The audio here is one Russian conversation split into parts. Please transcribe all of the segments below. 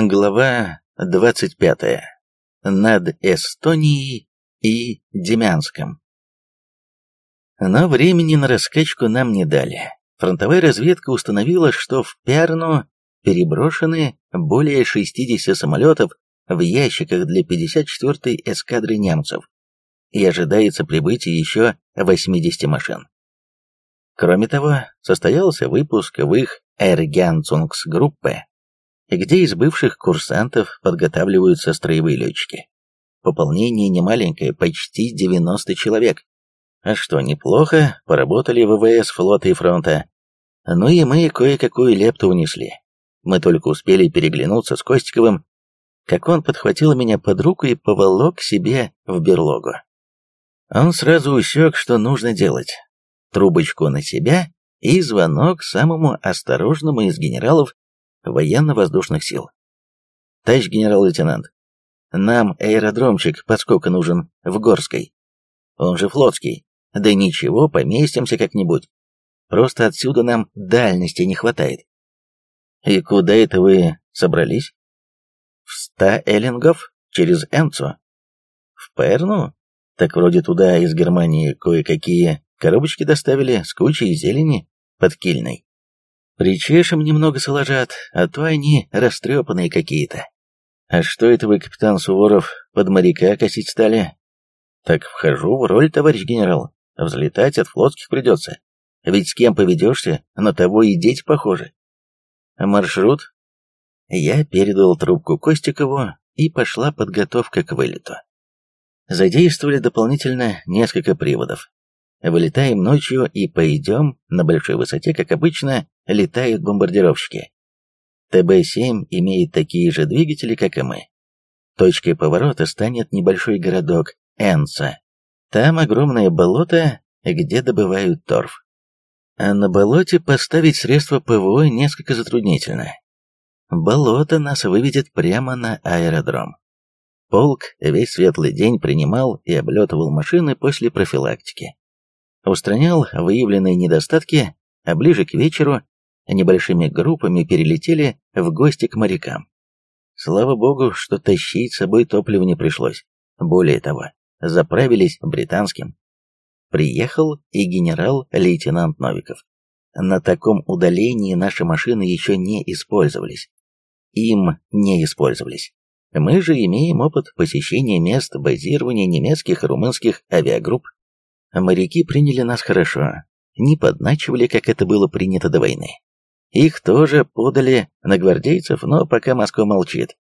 Глава 25. Над Эстонией и Демянском. Но времени на раскачку нам не дали. Фронтовая разведка установила, что в Пярну переброшены более 60 самолетов в ящиках для 54-й эскадры немцев, и ожидается прибытие еще 80 машин. Кроме того, состоялся выпуск в их Эргянцунгс-группе где из бывших курсантов подготавливаются строевые летчики. Пополнение немаленькое, почти 90 человек. А что, неплохо, поработали ВВС флота и фронта. Ну и мы кое-какую лепту унесли. Мы только успели переглянуться с Костиковым, как он подхватил меня под руку и поволок к себе в берлогу. Он сразу усек, что нужно делать. Трубочку на себя и звонок самому осторожному из генералов военно-воздушных сил. Товарищ генерал-лейтенант, нам аэродромчик подскока нужен в Горской. Он же флотский. Да ничего, поместимся как-нибудь. Просто отсюда нам дальности не хватает. И куда это вы собрались? В ста эллингов через Энцу. В Перну? Так вроде туда из Германии кое-какие коробочки доставили с кучей зелени под Кильной. Причешем немного соложат, а то они растрепанные какие-то. А что это вы, капитан Суворов, под моряка косить стали? Так вхожу в роль, товарищ генерал. Взлетать от флотских придется. Ведь с кем поведешься, на того и дети похожи. Маршрут? Я передал трубку Костикову, и пошла подготовка к вылету. Задействовали дополнительно несколько приводов. Вылетаем ночью и пойдем на большой высоте, как обычно, летают бомбардировщики. ТБ-7 имеет такие же двигатели, как и мы. Точкой поворота станет небольшой городок Энца. Там огромное болото, где добывают торф. А на болоте поставить средства ПВО несколько затруднительно. Болото нас выведет прямо на аэродром. Полк весь светлый день принимал и облетывал машины после профилактики устранял выявленные недостатки, а ближе к вечеру небольшими группами перелетели в гости к морякам. Слава богу, что тащить с собой топливо не пришлось. Более того, заправились британским. Приехал и генерал-лейтенант Новиков. На таком удалении наши машины еще не использовались. Им не использовались. Мы же имеем опыт посещения мест базирования немецких и румынских авиагрупп Моряки приняли нас хорошо, не подначивали, как это было принято до войны. Их тоже подали на гвардейцев, но пока Москва молчит.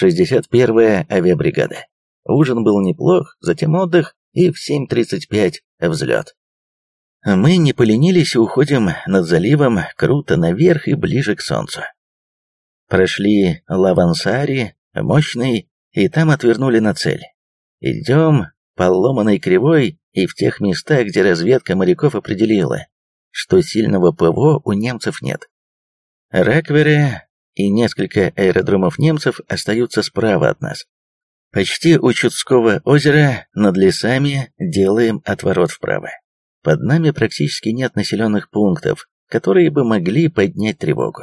61-я авиабригада. Ужин был неплох, затем отдых и в 7.35 взлет. Мы не поленились и уходим над заливом круто наверх и ближе к солнцу. Прошли Лавансари, мощный, и там отвернули на цель. Идем по ломаной кривой и в тех местах, где разведка моряков определила, что сильного ПВО у немцев нет. Раквере и несколько аэродромов немцев остаются справа от нас. Почти у Чудского озера над лесами делаем отворот вправо. Под нами практически нет населенных пунктов, которые бы могли поднять тревогу.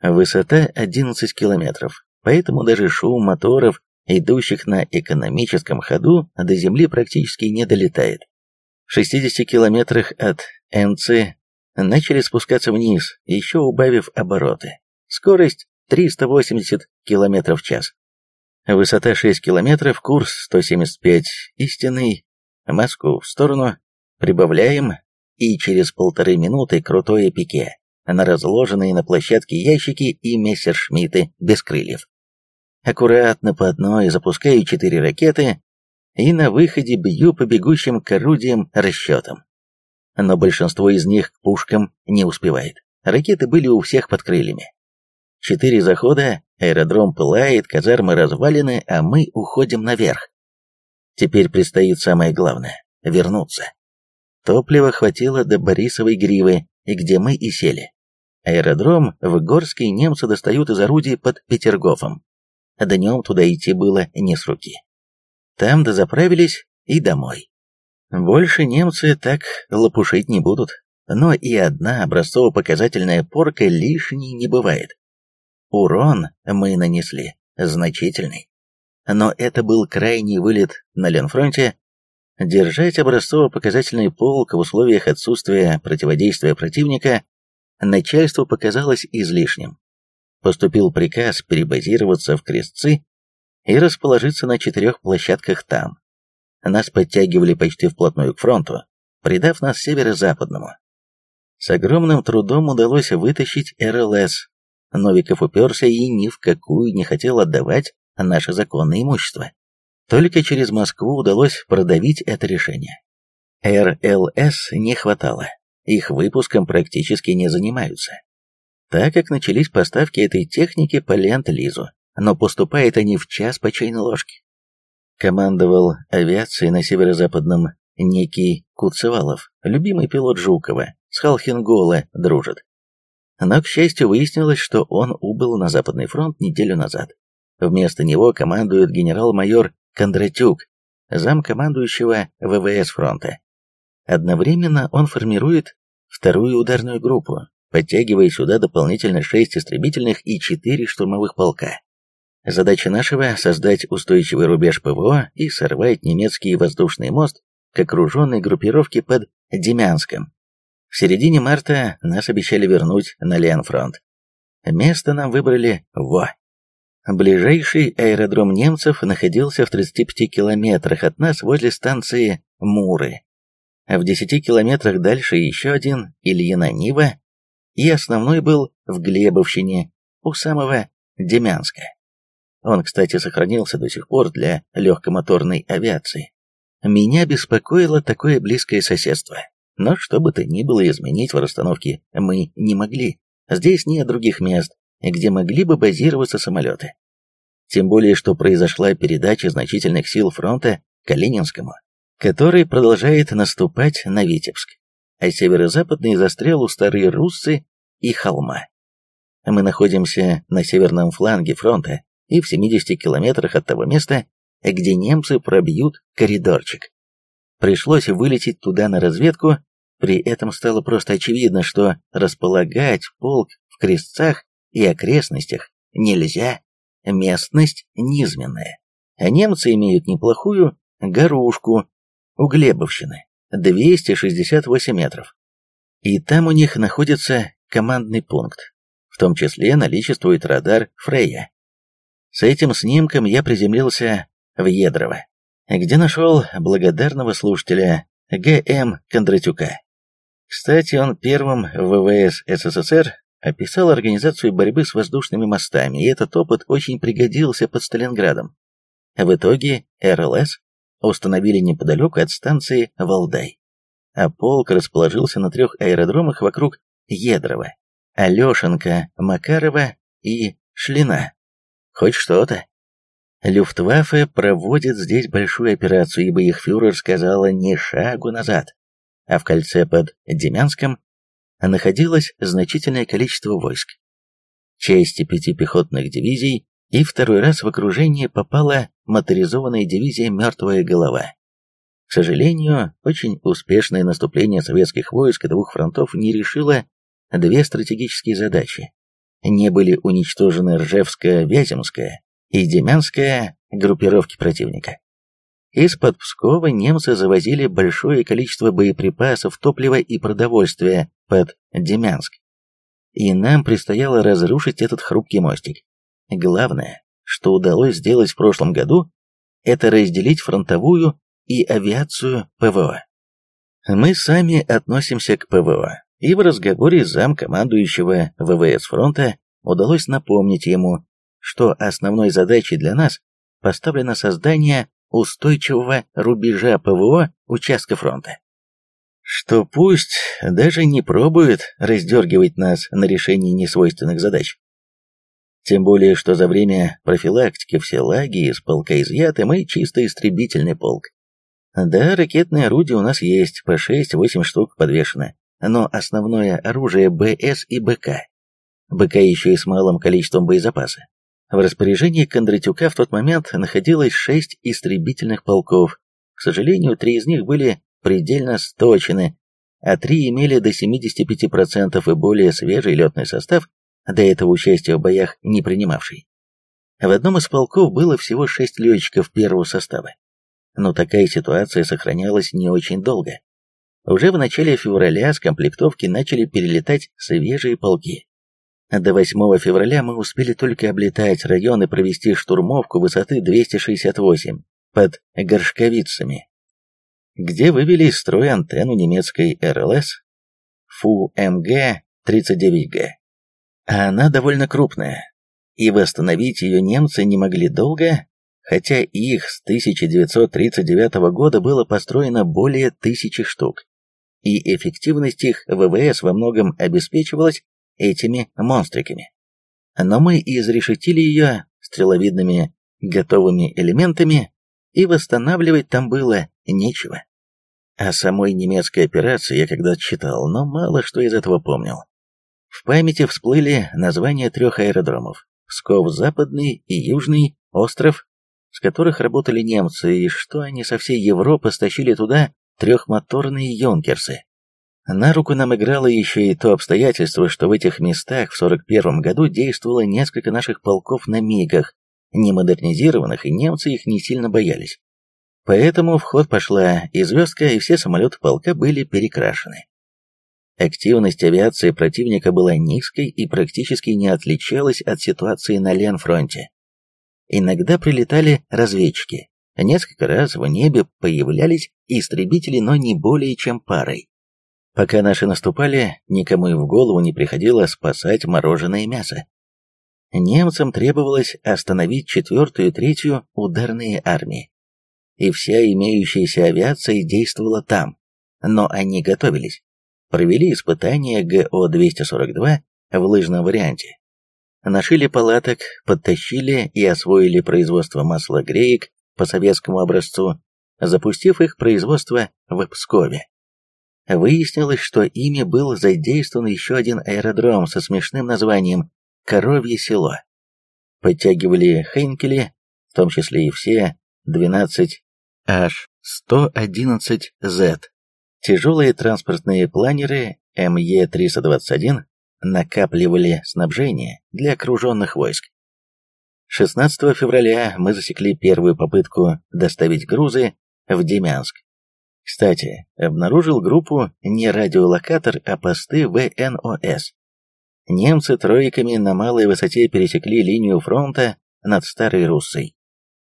Высота 11 километров, поэтому даже шум моторов идущих на экономическом ходу, до Земли практически не долетает. В 60 километрах от НЦ начали спускаться вниз, еще убавив обороты. Скорость 380 км в час. Высота 6 километров, курс 175 истинный, Москву в сторону, прибавляем, и через полторы минуты крутое пике на разложенные на площадке ящики и мессершмитты без крыльев аккуратно по одной запускаю четыре ракеты и на выходе бью по бегущим к орудиям расчетам. Но большинство из них к пушкам не успевает. Ракеты были у всех под крыльями. Четыре захода, аэродром пылает, казармы развалины, а мы уходим наверх. Теперь предстоит самое главное — вернуться. Топлива хватило до Борисовой гривы, где мы и сели. Аэродром в Горске немцы достают из орудий под Петергофом. Днем туда идти было не с руки. Там дозаправились и домой. Больше немцы так лопушить не будут, но и одна образцово-показательная порка лишней не бывает. урон мы нанесли значительный. Но это был крайний вылет на Ленфронте. Держать образцово-показательный полк в условиях отсутствия противодействия противника начальству показалось излишним. Поступил приказ перебазироваться в Крестцы и расположиться на четырех площадках там. Нас подтягивали почти вплотную к фронту, придав нас северо-западному. С огромным трудом удалось вытащить РЛС. Новиков уперся и ни в какую не хотел отдавать наше законное имущество. Только через Москву удалось продавить это решение. РЛС не хватало, их выпуском практически не занимаются. Так как начались поставки этой техники по Ленд-Лизу, но поступают они в час по чайной ложке. Командовал авиацией на северо-западном некий Куцевалов, любимый пилот Жукова, с Халхингола дружит. Но, к счастью, выяснилось, что он убыл на Западный фронт неделю назад. Вместо него командует генерал-майор Кондратюк, замкомандующего ВВС фронта. Одновременно он формирует вторую ударную группу, подтягивая сюда дополнительно шесть истребительных и четыре штурмовых полка. Задача нашего – создать устойчивый рубеж ПВО и сорвать немецкий воздушный мост к окруженной группировке под Демянском. В середине марта нас обещали вернуть на Ленфронт. Место нам выбрали Во. Ближайший аэродром немцев находился в 35 километрах от нас возле станции Муры. В 10 километрах дальше еще один Ильина Нива, и основной был в Глебовщине, у самого Демянска. Он, кстати, сохранился до сих пор для легкомоторной авиации. Меня беспокоило такое близкое соседство. Но что бы то ни было изменить в расстановке мы не могли. Здесь нет других мест, где могли бы базироваться самолеты. Тем более, что произошла передача значительных сил фронта Калининскому, который продолжает наступать на Витебск, а северо-западный застрял у Старой Руссы и Холма. Мы находимся на северном фланге фронта, и в 70 километрах от того места, где немцы пробьют коридорчик. Пришлось вылететь туда на разведку, при этом стало просто очевидно, что располагать полк в крестцах и окрестностях нельзя, местность низменная, а немцы имеют неплохую горушку у Глебовщины, 268 метров. И там у них находится командный пункт, в том числе наличествует радар Фрейя. С этим снимком я приземлился в Едрово, где нашел благодарного слушателя Г.М. Кондратюка. Кстати, он первым в ВВС СССР описал организацию борьбы с воздушными мостами, и этот опыт очень пригодился под Сталинградом. В итоге РЛС установили неподалеку от станции Валдай, а полк расположился на трех аэродромах вокруг Едрова, Алешенко, Макарова и Шлина. Хоть что-то. Люфтваффе проводит здесь большую операцию, ибо их фюрер сказала не шагу назад. А в кольце под Демянском находилось значительное количество войск. Части пяти пехотных дивизий, и второй раз в окружение попала моторизованная дивизия «Мертвая голова». К сожалению, очень успешное наступление советских войск двух фронтов не решило две стратегические задачи не были уничтожены Ржевская, Вяземская и Демянская группировки противника. Из-под Пскова немцы завозили большое количество боеприпасов, топлива и продовольствия под Демянск. И нам предстояло разрушить этот хрупкий мостик. Главное, что удалось сделать в прошлом году, это разделить фронтовую и авиацию ПВО. Мы сами относимся к ПВО, и в разговоре с замкомандующего ВВС фронта удалось напомнить ему, что основной задачей для нас поставлено создание устойчивого рубежа ПВО участка фронта. Что пусть даже не пробует раздергивать нас на решение несвойственных задач. Тем более, что за время профилактики все лаги из полка изъяты, мы чисто истребительный полк. Да, ракетные орудия у нас есть, по 6-8 штук подвешено, но основное оружие БС и БК. БК еще и с малым количеством боезапаса. В распоряжении Кондратюка в тот момент находилось шесть истребительных полков. К сожалению, три из них были предельно сточены, а три имели до 75% и более свежий летный состав, до этого участия в боях не принимавший. В одном из полков было всего шесть летчиков первого состава. Но такая ситуация сохранялась не очень долго. Уже в начале февраля с комплектовки начали перелетать свежие полки. До 8 февраля мы успели только облетать район и провести штурмовку высоты 268 под Горшковицами, где вывели из строя антенну немецкой РЛС ФУ-МГ-39Г. А она довольно крупная, и восстановить ее немцы не могли долго, хотя их с 1939 года было построено более тысячи штук, и эффективность их ВВС во многом обеспечивалась этими монстриками. Но мы изрешетили ее стреловидными готовыми элементами, и восстанавливать там было нечего. О самой немецкой операции я когда-то читал, но мало что из этого помнил. В памяти всплыли названия трех аэродромов – Псков-Западный и Южный, остров, с которых работали немцы, и что они со всей Европы стащили туда трехмоторные «Юнкерсы». На руку нам играло еще и то обстоятельство, что в этих местах в 41 году действовало несколько наших полков на МИГах, не модернизированных, и немцы их не сильно боялись. Поэтому в ход пошла и звездка, и все самолеты полка были перекрашены. Активность авиации противника была низкой и практически не отличалась от ситуации на Ленфронте. Иногда прилетали разведчики. Несколько раз в небе появлялись истребители, но не более чем парой. Пока наши наступали, никому и в голову не приходило спасать мороженое мясо. Немцам требовалось остановить четвертую и третью ударные армии. И вся имеющаяся авиация действовала там, но они готовились. Провели испытания ГО-242 в лыжном варианте. Нашили палаток, подтащили и освоили производство маслогреек по советскому образцу, запустив их производство в Пскове. Выяснилось, что ими был задействован еще один аэродром со смешным названием «Коровье село». Подтягивали Хейнкели, в том числе и все 12H111Z. Тяжелые транспортные планеры МЕ-321 накапливали снабжение для окруженных войск. 16 февраля мы засекли первую попытку доставить грузы в Демянск. Кстати, обнаружил группу не радиолокатор, а посты ВНОС. Немцы тройками на малой высоте пересекли линию фронта над Старой Руссой.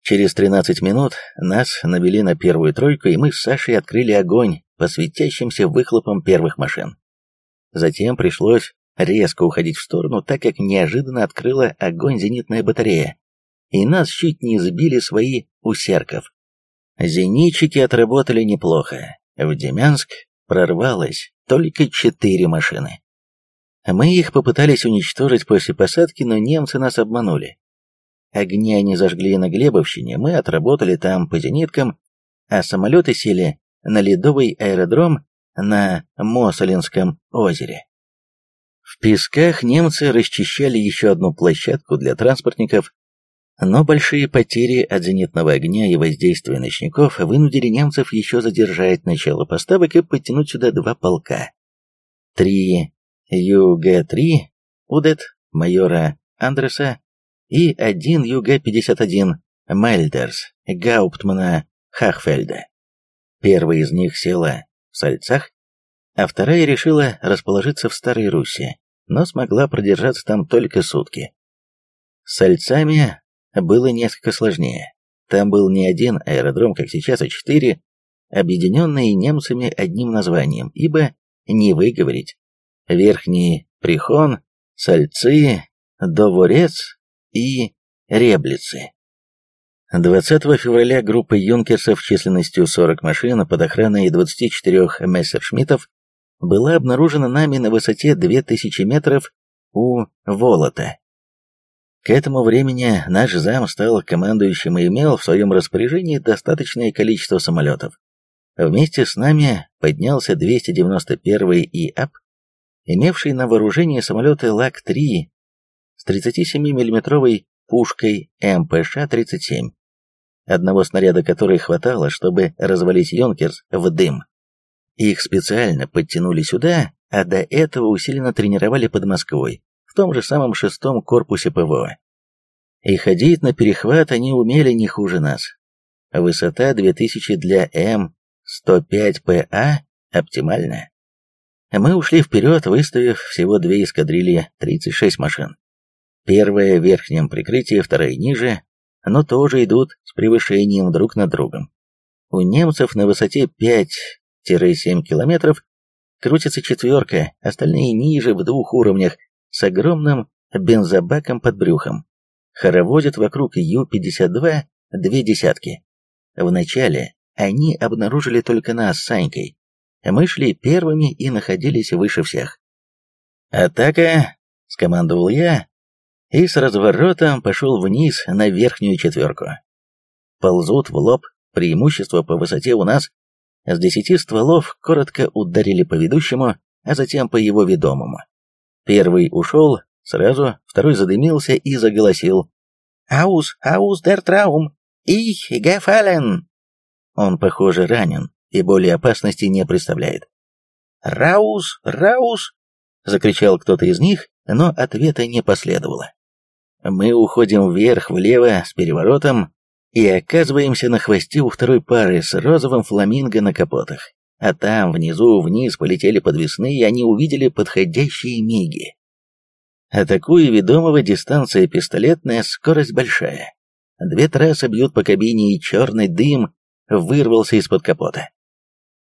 Через 13 минут нас навели на первую тройку, и мы с Сашей открыли огонь по светящимся выхлопам первых машин. Затем пришлось резко уходить в сторону, так как неожиданно открыла огонь зенитная батарея, и нас чуть не сбили свои усерков. Зенитчики отработали неплохо. В Демянск прорвалось только четыре машины. Мы их попытались уничтожить после посадки, но немцы нас обманули. Огни они зажгли на Глебовщине, мы отработали там по зениткам, а самолеты сели на ледовый аэродром на Мосолинском озере. В Песках немцы расчищали еще одну площадку для транспортников, но большие потери от зенитного огня и воздействия ночников вынудили немцев еще задержать начало поставок и подтянуть сюда два полка. Три ЮГ-3 УДЭТ майора Андреса и один ЮГ-51 Мельдерс Гауптмана Хахфельда. Первая из них села в Сальцах, а вторая решила расположиться в Старой Руси, но смогла продержаться там только сутки. С Сальцами было несколько сложнее. Там был не один аэродром, как сейчас, а четыре, объединенные немцами одним названием, ибо не выговорить. Верхний Прихон, Сальцы, Доворец и Реблицы. 20 февраля группа юнкерсов численностью 40 машин под охраной 24 мессершмиттов была обнаружена нами на высоте 2000 метров у Волота. К этому времени наш зам стал командующим и имел в своем распоряжении достаточное количество самолетов. Вместе с нами поднялся 291-й ИАП, имевший на вооружении самолеты ЛАК-3 с 37 миллиметровой пушкой МПШ-37, одного снаряда которой хватало, чтобы развалить «Йонкерс» в дым. Их специально подтянули сюда, а до этого усиленно тренировали под Москвой, в том же самом шестом корпусе ПВО. И ходить на перехват они умели не хуже нас. Высота 2000 для М-105ПА оптимальная. Мы ушли вперед, выставив всего две эскадрильи, 36 машин. Первая в верхнем прикрытии, вторая ниже, но тоже идут с превышением друг над другом. У немцев на высоте 5-7 километров крутится четверка, остальные ниже в двух уровнях, с огромным бензобаком под брюхом. Хороводят вокруг Ю-52 две десятки. Вначале они обнаружили только нас с Санькой. Мы шли первыми и находились выше всех. «Атака!» — скомандовал я, и с разворотом пошел вниз на верхнюю четверку. Ползут в лоб, преимущество по высоте у нас. С десяти стволов коротко ударили по ведущему, а затем по его ведомому. Первый ушел, сразу, второй задымился и заголосил. «Аус, аус дер траум! Их гефален!» Он, похоже, ранен и более опасности не представляет. «Раус, раус!» — закричал кто-то из них, но ответа не последовало. Мы уходим вверх-влево с переворотом и оказываемся на хвосте у второй пары с розовым фламинго на капотах. А там, внизу, вниз полетели подвесные, и они увидели подходящие миги. Атакуя ведомого, дистанция пистолетная, скорость большая. Две трассы бьют по кабине, и черный дым вырвался из-под капота.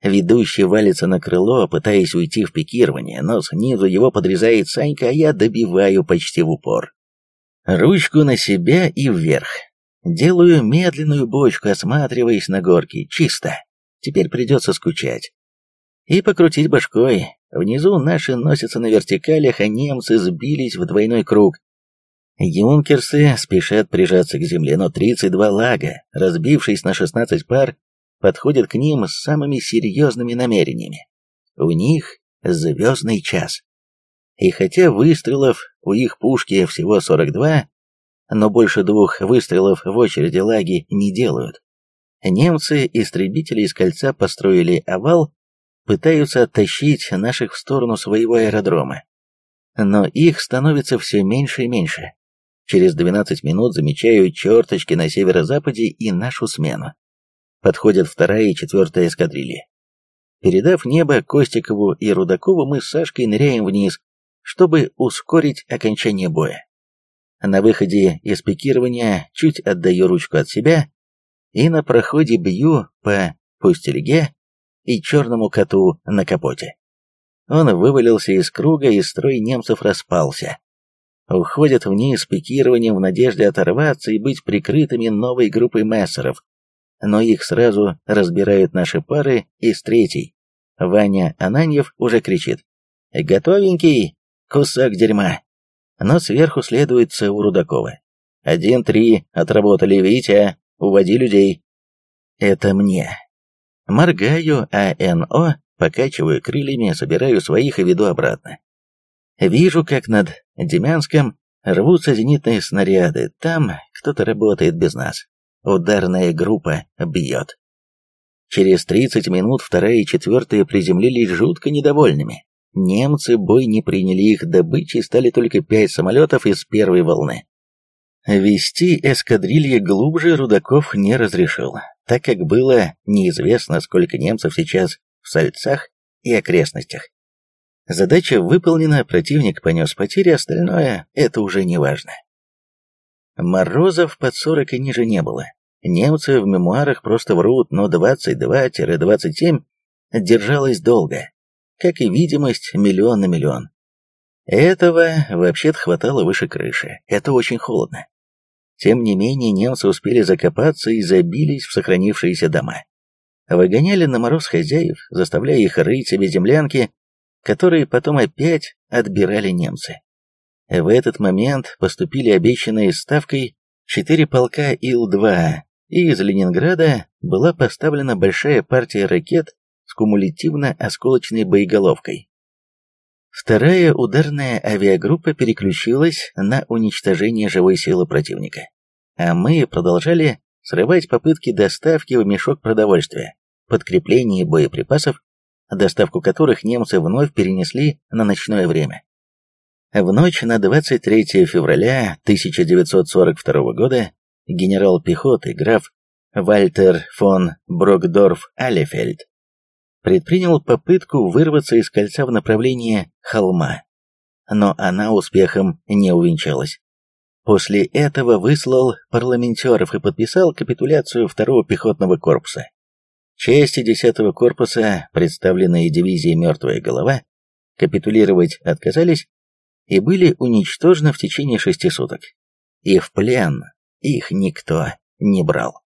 Ведущий валится на крыло, пытаясь уйти в пикирование, но снизу его подрезает Санька, а я добиваю почти в упор. Ручку на себя и вверх. Делаю медленную бочку, осматриваясь на горке. Чисто. Теперь придется скучать. И покрутить башкой. Внизу наши носятся на вертикалях, а немцы сбились в двойной круг. Юнкерсы спешат прижаться к земле, но 32 лага, разбившись на 16 пар, подходят к ним с самыми серьезными намерениями. У них звездный час. И хотя выстрелов у их пушки всего 42, но больше двух выстрелов в очереди лаги не делают. Немцы-истребители из кольца построили овал, пытаются оттащить наших в сторону своего аэродрома. Но их становится все меньше и меньше. Через 12 минут замечаю черточки на северо-западе и нашу смену. Подходят вторая и четвертая эскадрильи. Передав небо Костикову и Рудакову, мы с Сашкой ныряем вниз, чтобы ускорить окончание боя. На выходе из пикирования чуть отдаю ручку от себя и на проходе бью по пустельге и черному коту на капоте. Он вывалился из круга, и строй немцев распался. Уходят вниз пикированием в надежде оторваться и быть прикрытыми новой группой мессеров. Но их сразу разбирают наши пары из третьей. Ваня Ананьев уже кричит. «Готовенький! Кусок дерьма. Но сверху следует ЦУ Рудакова. Один-три, отработали, Витя, уводи людей. Это мне. Моргаю АНО, покачиваю крыльями, собираю своих и веду обратно. Вижу, как над Демянском рвутся зенитные снаряды, там кто-то работает без нас. Ударная группа бьет. Через 30 минут вторая и четвертая приземлились жутко недовольными. Немцы бой не приняли, их добычей стали только пять самолетов из первой волны. Вести эскадрильи глубже Рудаков не разрешил, так как было неизвестно, сколько немцев сейчас в Сальцах и окрестностях. Задача выполнена, противник понес потери, остальное — это уже не важно. Морозов под 40 и ниже не было. Немцы в мемуарах просто врут, но 22-27 держалось долго как и видимость миллион на миллион. Этого вообще-то хватало выше крыши, это очень холодно. Тем не менее, немцы успели закопаться и забились в сохранившиеся дома. Выгоняли на мороз хозяев, заставляя их рыть себе землянки, которые потом опять отбирали немцы. В этот момент поступили обещанные ставкой четыре полка Ил-2, и из Ленинграда была поставлена большая партия ракет кумулятивно-осколочной боеголовкой. Вторая ударная авиагруппа переключилась на уничтожение живой силы противника, а мы продолжали срывать попытки доставки в мешок продовольствия, подкрепления и боеприпасов, доставку которых немцы вновь перенесли на ночное время. В ночь на 23 февраля 1942 года генерал пехоты граф Вальтер фон Брокдорф-Алефельд предпринял попытку вырваться из кольца в направлении холма, но она успехом не увенчалась. После этого выслал парламентеров и подписал капитуляцию второго пехотного корпуса. Части 10-го корпуса, представленные дивизией «Мертвая голова», капитулировать отказались и были уничтожены в течение шести суток. И в плен их никто не брал.